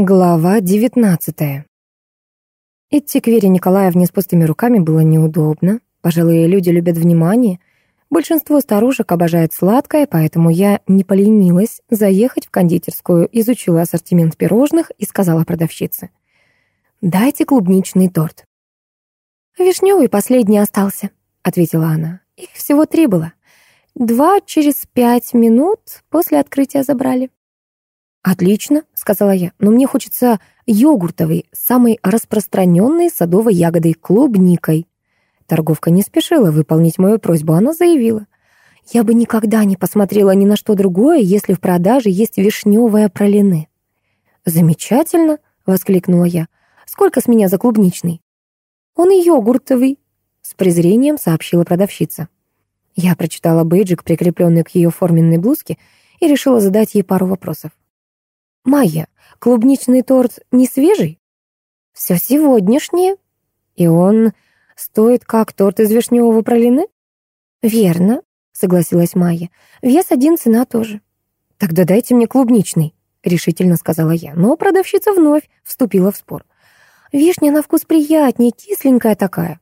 Глава девятнадцатая. Идти к Вере Николаевне с пустыми руками было неудобно. Пожилые люди любят внимание. Большинство старушек обожает сладкое, поэтому я не поленилась заехать в кондитерскую, изучила ассортимент пирожных и сказала продавщице. «Дайте клубничный торт». «Вишневый последний остался», — ответила она. «Их всего три было. Два через пять минут после открытия забрали». «Отлично», — сказала я, «но мне хочется йогуртовый, самой распространенной садовой ягодой, клубникой». Торговка не спешила выполнить мою просьбу, она заявила. «Я бы никогда не посмотрела ни на что другое, если в продаже есть вишневая пролины». «Замечательно», — воскликнула я. «Сколько с меня за клубничный?» «Он и йогуртовый», — с презрением сообщила продавщица. Я прочитала бейджик, прикрепленный к ее форменной блузке, и решила задать ей пару вопросов. «Майя, клубничный торт не свежий?» «Все сегодняшнее. И он стоит как торт из вишневого пролины?» «Верно», — согласилась Майя. «Вес один, цена тоже». «Тогда дайте мне клубничный», — решительно сказала я. Но продавщица вновь вступила в спор. «Вишня на вкус приятнее, кисленькая такая».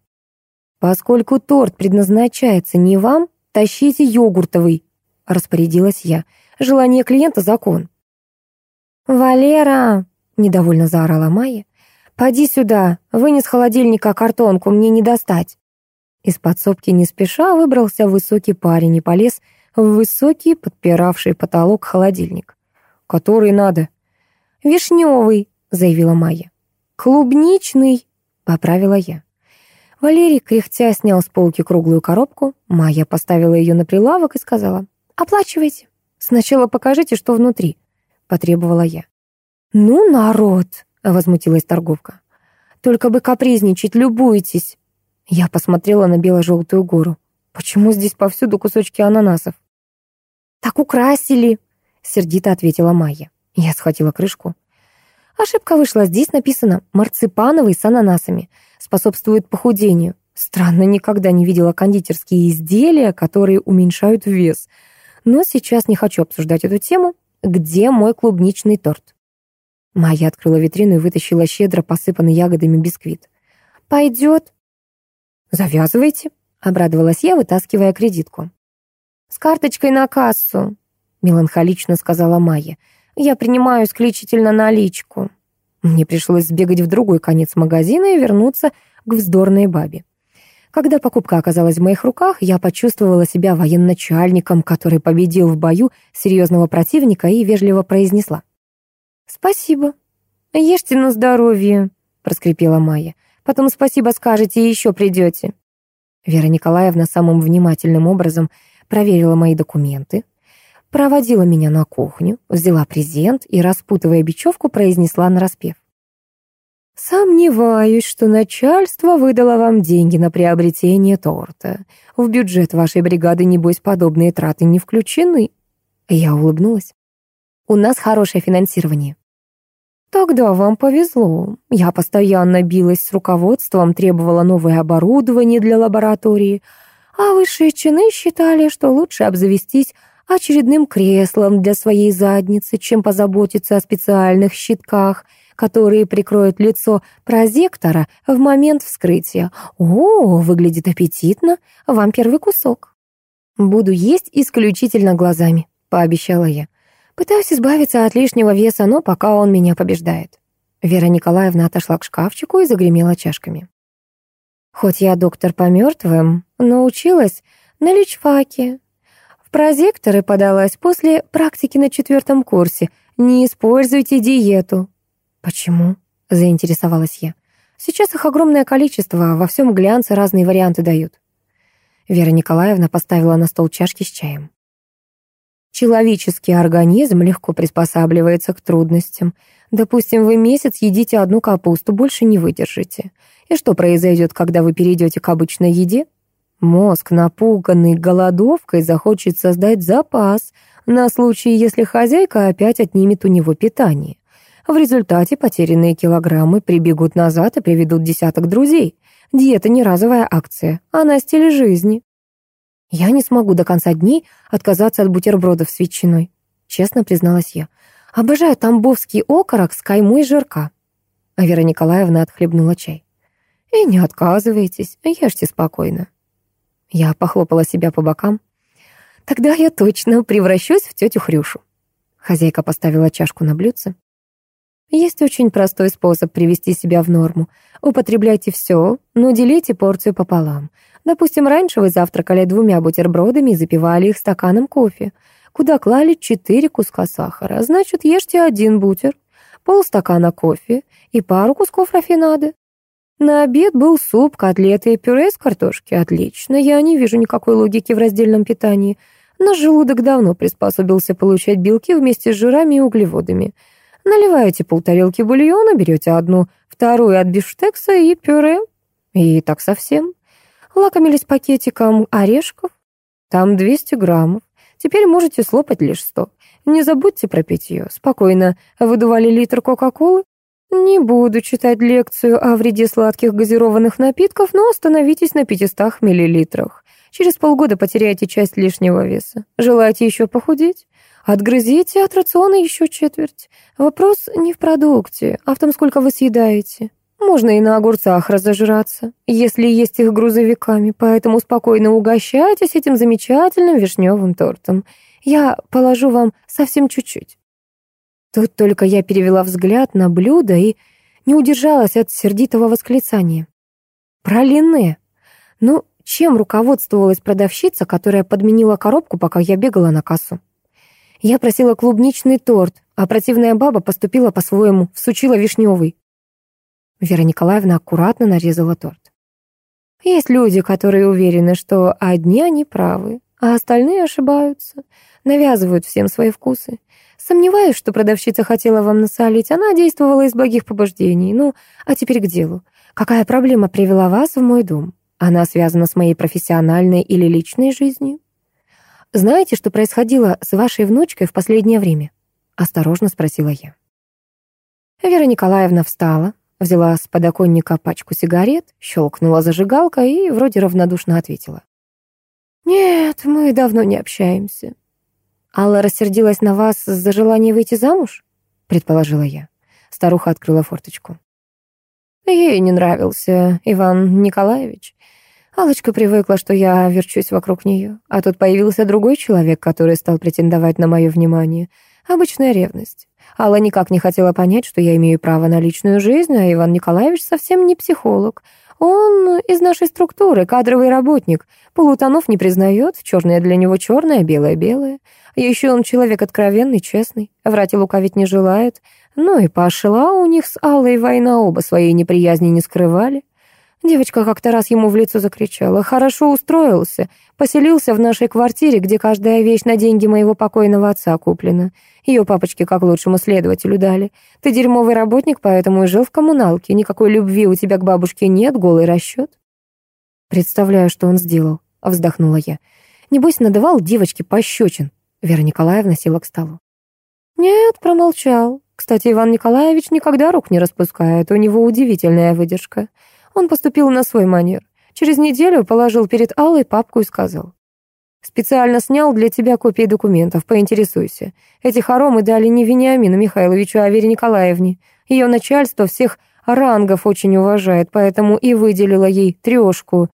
«Поскольку торт предназначается не вам, тащите йогуртовый», — распорядилась я. «Желание клиента — закон». «Валера!» — недовольно заорала Майя. «Поди сюда, вынес холодильника картонку, мне не достать». Из подсобки не спеша выбрался высокий парень и полез в высокий, подпиравший потолок холодильник. «Который надо?» «Вишневый», — заявила Майя. «Клубничный», — поправила я. Валерий, кряхтя, снял с полки круглую коробку. Майя поставила ее на прилавок и сказала, «Оплачивайте. Сначала покажите, что внутри». — потребовала я. «Ну, народ!» — возмутилась торговка. «Только бы капризничать, любуйтесь!» Я посмотрела на бело-желтую гору. «Почему здесь повсюду кусочки ананасов?» «Так украсили!» — сердито ответила Майя. Я схватила крышку. Ошибка вышла. Здесь написано «марципановый с ананасами». Способствует похудению. Странно, никогда не видела кондитерские изделия, которые уменьшают вес. Но сейчас не хочу обсуждать эту тему. Где мой клубничный торт? Майя открыла витрину и вытащила щедро посыпанный ягодами бисквит. «Пойдет». «Завязывайте», — обрадовалась я, вытаскивая кредитку. «С карточкой на кассу», — меланхолично сказала Майя. «Я принимаю исключительно наличку». Мне пришлось сбегать в другой конец магазина и вернуться к вздорной бабе. Когда покупка оказалась в моих руках, я почувствовала себя военачальником, который победил в бою серьезного противника и вежливо произнесла. «Спасибо. Ешьте на здоровье», — проскрипела Майя. «Потом спасибо скажете и еще придете». Вера Николаевна самым внимательным образом проверила мои документы, проводила меня на кухню, взяла презент и, распутывая бечевку, произнесла нараспев. «Сомневаюсь, что начальство выдало вам деньги на приобретение торта. В бюджет вашей бригады, небось, подобные траты не включены». Я улыбнулась. «У нас хорошее финансирование». «Тогда вам повезло. Я постоянно билась с руководством, требовала новое оборудование для лаборатории, а высшие чины считали, что лучше обзавестись очередным креслом для своей задницы, чем позаботиться о специальных щитках — которые прикроют лицо прозектора в момент вскрытия. О, выглядит аппетитно, вам первый кусок. Буду есть исключительно глазами, пообещала я. Пытаюсь избавиться от лишнего веса, но пока он меня побеждает. Вера Николаевна отошла к шкафчику и загремела чашками. Хоть я доктор по мертвым, научилась на личфаке. В прозекторы подалась после практики на четвертом курсе. Не используйте диету. «Почему?» — заинтересовалась я. «Сейчас их огромное количество, во всем глянце разные варианты дают». Вера Николаевна поставила на стол чашки с чаем. Человеческий организм легко приспосабливается к трудностям. Допустим, вы месяц едите одну капусту, больше не выдержите. И что произойдет, когда вы перейдете к обычной еде? Мозг, напуганный голодовкой, захочет создать запас на случай, если хозяйка опять отнимет у него питание. В результате потерянные килограммы прибегут назад и приведут десяток друзей. Диета не разовая акция, она стиль жизни. Я не смогу до конца дней отказаться от бутербродов с ветчиной, честно призналась я. Обожаю тамбовский окорок с каймой жирка». А Вера Николаевна отхлебнула чай. «И не отказывайтесь, ешьте спокойно». Я похлопала себя по бокам. «Тогда я точно превращусь в тетю Хрюшу». Хозяйка поставила чашку на блюдце. Есть очень простой способ привести себя в норму. Употребляйте все, но делите порцию пополам. Допустим, раньше вы завтракали двумя бутербродами и запивали их стаканом кофе, куда клали четыре куска сахара. Значит, ешьте один бутер, полстакана кофе и пару кусков рафинады. На обед был суп, котлеты и пюре из картошки. Отлично, я не вижу никакой логики в раздельном питании. Наш желудок давно приспособился получать белки вместе с жирами и углеводами. Наливаете полтарелки бульона, берете одну, вторую от бифштекса и пюре. И так совсем. Лакомились пакетиком орешков. Там 200 граммов. Теперь можете слопать лишь 100. Не забудьте про питье. Спокойно выдували литр Кока-Колы. Не буду читать лекцию о вреде сладких газированных напитков, но остановитесь на 500 миллилитрах. Через полгода потеряете часть лишнего веса. Желаете еще похудеть? Отгрызите от рациона еще четверть. Вопрос не в продукте, а в том, сколько вы съедаете. Можно и на огурцах разожраться, если есть их грузовиками, поэтому спокойно угощайтесь этим замечательным вишневым тортом. Я положу вам совсем чуть-чуть. Тут только я перевела взгляд на блюдо и не удержалась от сердитого восклицания. Пролине. Ну, чем руководствовалась продавщица, которая подменила коробку, пока я бегала на кассу? Я просила клубничный торт, а противная баба поступила по-своему, всучила вишневый. Вера Николаевна аккуратно нарезала торт. Есть люди, которые уверены, что одни они правы, а остальные ошибаются, навязывают всем свои вкусы. Сомневаюсь, что продавщица хотела вам насолить, она действовала из благих побуждений. Ну, а теперь к делу. Какая проблема привела вас в мой дом? Она связана с моей профессиональной или личной жизнью? «Знаете, что происходило с вашей внучкой в последнее время?» — осторожно спросила я. Вера Николаевна встала, взяла с подоконника пачку сигарет, щелкнула зажигалкой и вроде равнодушно ответила. «Нет, мы давно не общаемся». «Алла рассердилась на вас за желание выйти замуж?» — предположила я. Старуха открыла форточку. Ей не нравился Иван Николаевич. Алочка привыкла, что я верчусь вокруг нее, а тут появился другой человек, который стал претендовать на мое внимание. Обычная ревность. Алла никак не хотела понять, что я имею право на личную жизнь, а Иван Николаевич совсем не психолог. Он из нашей структуры, кадровый работник. Полутонов не признает, черное для него черное, белое белое. Еще он человек откровенный, честный, врать и лукавить не желает. Ну и пошла у них с Аллой война, оба своей неприязни не скрывали. Девочка как-то раз ему в лицо закричала. «Хорошо устроился. Поселился в нашей квартире, где каждая вещь на деньги моего покойного отца куплена. Ее папочки как лучшему следователю дали. Ты дерьмовый работник, поэтому и жил в коммуналке. Никакой любви у тебя к бабушке нет, голый расчет». «Представляю, что он сделал», — вздохнула я. «Небось, надавал девочке пощечин». Вера Николаевна села к столу. «Нет, промолчал. Кстати, Иван Николаевич никогда рук не распускает, у него удивительная выдержка». Он поступил на свой манер. Через неделю положил перед Аллой папку и сказал. «Специально снял для тебя копии документов, поинтересуйся. Эти хоромы дали не Вениамину Михайловичу, а Вере Николаевне. Ее начальство всех рангов очень уважает, поэтому и выделила ей трешку.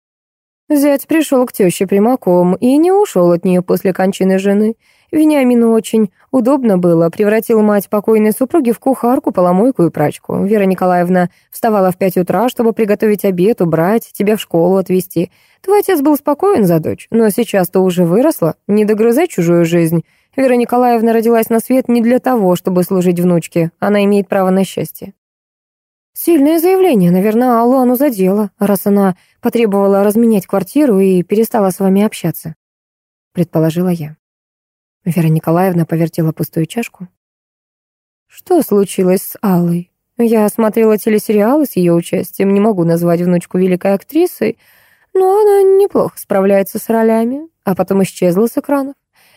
Зять пришел к теще прямаком и не ушел от нее после кончины жены. Вениамину очень удобно было, превратил мать покойной супруги в кухарку, поломойку и прачку. Вера Николаевна вставала в пять утра, чтобы приготовить обед, убрать, тебя в школу отвезти. Твой отец был спокоен за дочь, но сейчас ты уже выросла, не догрызай чужую жизнь. Вера Николаевна родилась на свет не для того, чтобы служить внучке, она имеет право на счастье. Сильное заявление, наверное, оно задело, раз она потребовала разменять квартиру и перестала с вами общаться, предположила я. Вера Николаевна повертела пустую чашку. Что случилось с Аллой? Я смотрела телесериалы с ее участием, не могу назвать внучку великой актрисой, но она неплохо справляется с ролями, а потом исчезла с экранов.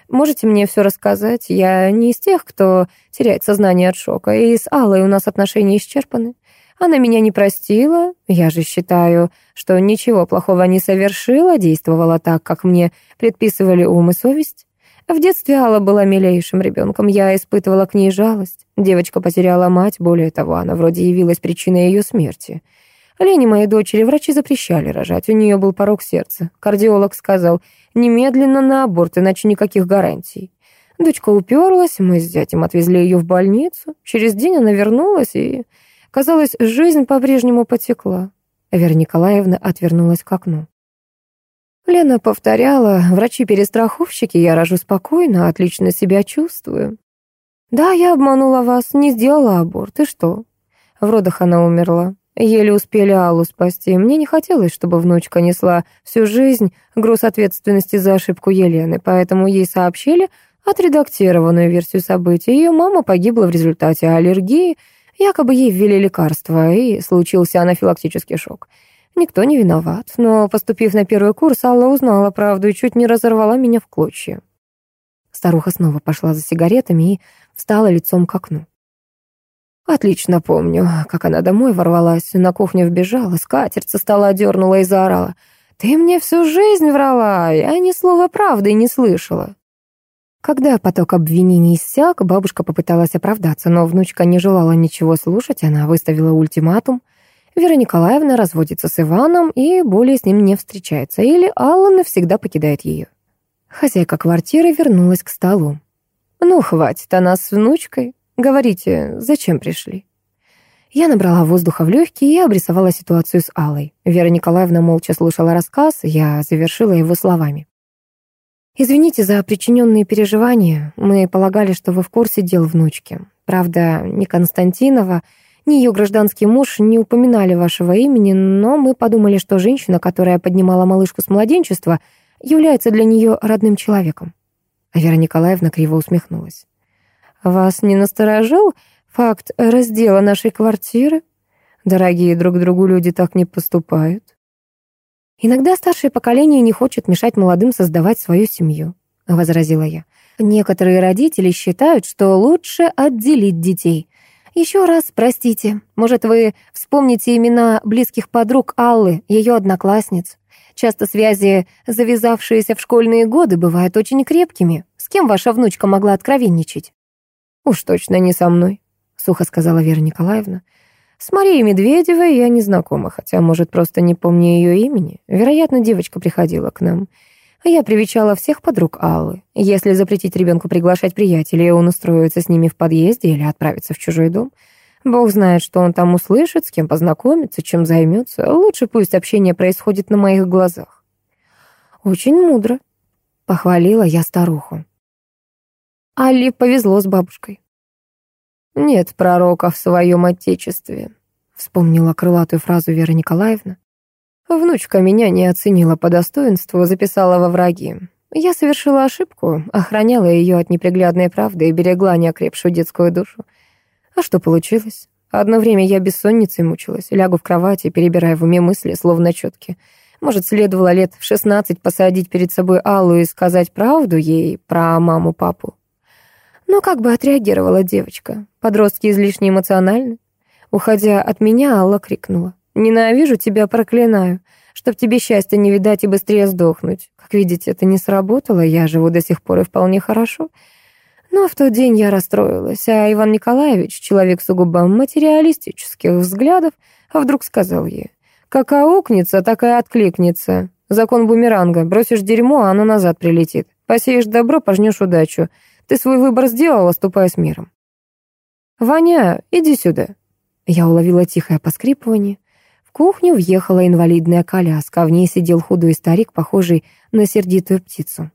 Можете мне все рассказать? Я не из тех, кто теряет сознание от шока, и с Аллой у нас отношения исчерпаны. Она меня не простила, я же считаю, что ничего плохого не совершила, действовала так, как мне предписывали ум и совесть. В детстве Алла была милейшим ребенком, я испытывала к ней жалость. Девочка потеряла мать, более того, она вроде явилась причиной ее смерти. Лене моей дочери врачи запрещали рожать, у нее был порог сердца. Кардиолог сказал, немедленно на аборт, иначе никаких гарантий. Дочка уперлась, мы с зятем отвезли ее в больницу. Через день она вернулась, и, казалось, жизнь по-прежнему потекла. Вера Николаевна отвернулась к окну. Лена повторяла, врачи-перестраховщики, я рожу спокойно, отлично себя чувствую. Да, я обманула вас, не сделала аборт, и что? В родах она умерла. Еле успели Аллу спасти. Мне не хотелось, чтобы внучка несла всю жизнь груз ответственности за ошибку Елены, поэтому ей сообщили отредактированную версию событий. Ее мама погибла в результате аллергии, якобы ей ввели лекарства, и случился анафилактический шок. Никто не виноват, но, поступив на первый курс, Алла узнала правду и чуть не разорвала меня в клочья. Старуха снова пошла за сигаретами и встала лицом к окну. Отлично помню, как она домой ворвалась, на кухню вбежала, скатерть со стола дернула и заорала. «Ты мне всю жизнь врала, я ни слова правды не слышала». Когда поток обвинений иссяк, бабушка попыталась оправдаться, но внучка не желала ничего слушать, она выставила ультиматум — Вера Николаевна разводится с Иваном и более с ним не встречается, или Алла навсегда покидает ее. Хозяйка квартиры вернулась к столу. «Ну, хватит о нас с внучкой. Говорите, зачем пришли?» Я набрала воздуха в легкие и обрисовала ситуацию с Аллой. Вера Николаевна молча слушала рассказ, я завершила его словами. «Извините за причиненные переживания. Мы полагали, что вы в курсе дел внучки. Правда, не Константинова, ни ее гражданский муж не упоминали вашего имени, но мы подумали, что женщина, которая поднимала малышку с младенчества, является для нее родным человеком. А Вера Николаевна криво усмехнулась. «Вас не насторожил факт раздела нашей квартиры? Дорогие друг другу люди так не поступают». «Иногда старшее поколение не хочет мешать молодым создавать свою семью», — возразила я. «Некоторые родители считают, что лучше отделить детей, еще раз простите. Может, вы вспомните имена близких подруг Аллы, ее одноклассниц. Часто связи, завязавшиеся в школьные годы, бывают очень крепкими. С кем ваша внучка могла откровенничать? Уж точно не со мной, сухо сказала Вера Николаевна. С Марией Медведевой я не знакома, хотя, может, просто не помню ее имени. Вероятно, девочка приходила к нам. Я привечала всех подруг Аллы. Если запретить ребенку приглашать приятелей, он устроится с ними в подъезде или отправится в чужой дом. Бог знает, что он там услышит, с кем познакомится, чем займется. Лучше пусть общение происходит на моих глазах. Очень мудро, похвалила я старуху. Алле повезло с бабушкой. Нет пророка в своем отечестве, вспомнила крылатую фразу Вера Николаевна. Внучка меня не оценила по достоинству, записала во враги. Я совершила ошибку, охраняла ее от неприглядной правды и берегла неокрепшую детскую душу. А что получилось? Одно время я бессонницей мучилась, лягу в кровати, перебирая в уме мысли, словно четки. Может, следовало лет в шестнадцать посадить перед собой Аллу и сказать правду ей про маму-папу. Но как бы отреагировала девочка? Подростки излишне эмоциональны. Уходя от меня, Алла крикнула. Ненавижу тебя, проклинаю. Чтоб тебе счастья не видать и быстрее сдохнуть. Как видите, это не сработало, я живу до сих пор и вполне хорошо. Но в тот день я расстроилась, а Иван Николаевич, человек сугубо материалистических взглядов, вдруг сказал ей, «Как аукнется, так и откликнется. Закон бумеранга. Бросишь дерьмо, а оно назад прилетит. Посеешь добро, пожнешь удачу. Ты свой выбор сделала, ступай с миром». «Ваня, иди сюда». Я уловила тихое поскрипывание кухню въехала инвалидная коляска, в ней сидел худой старик, похожий на сердитую птицу.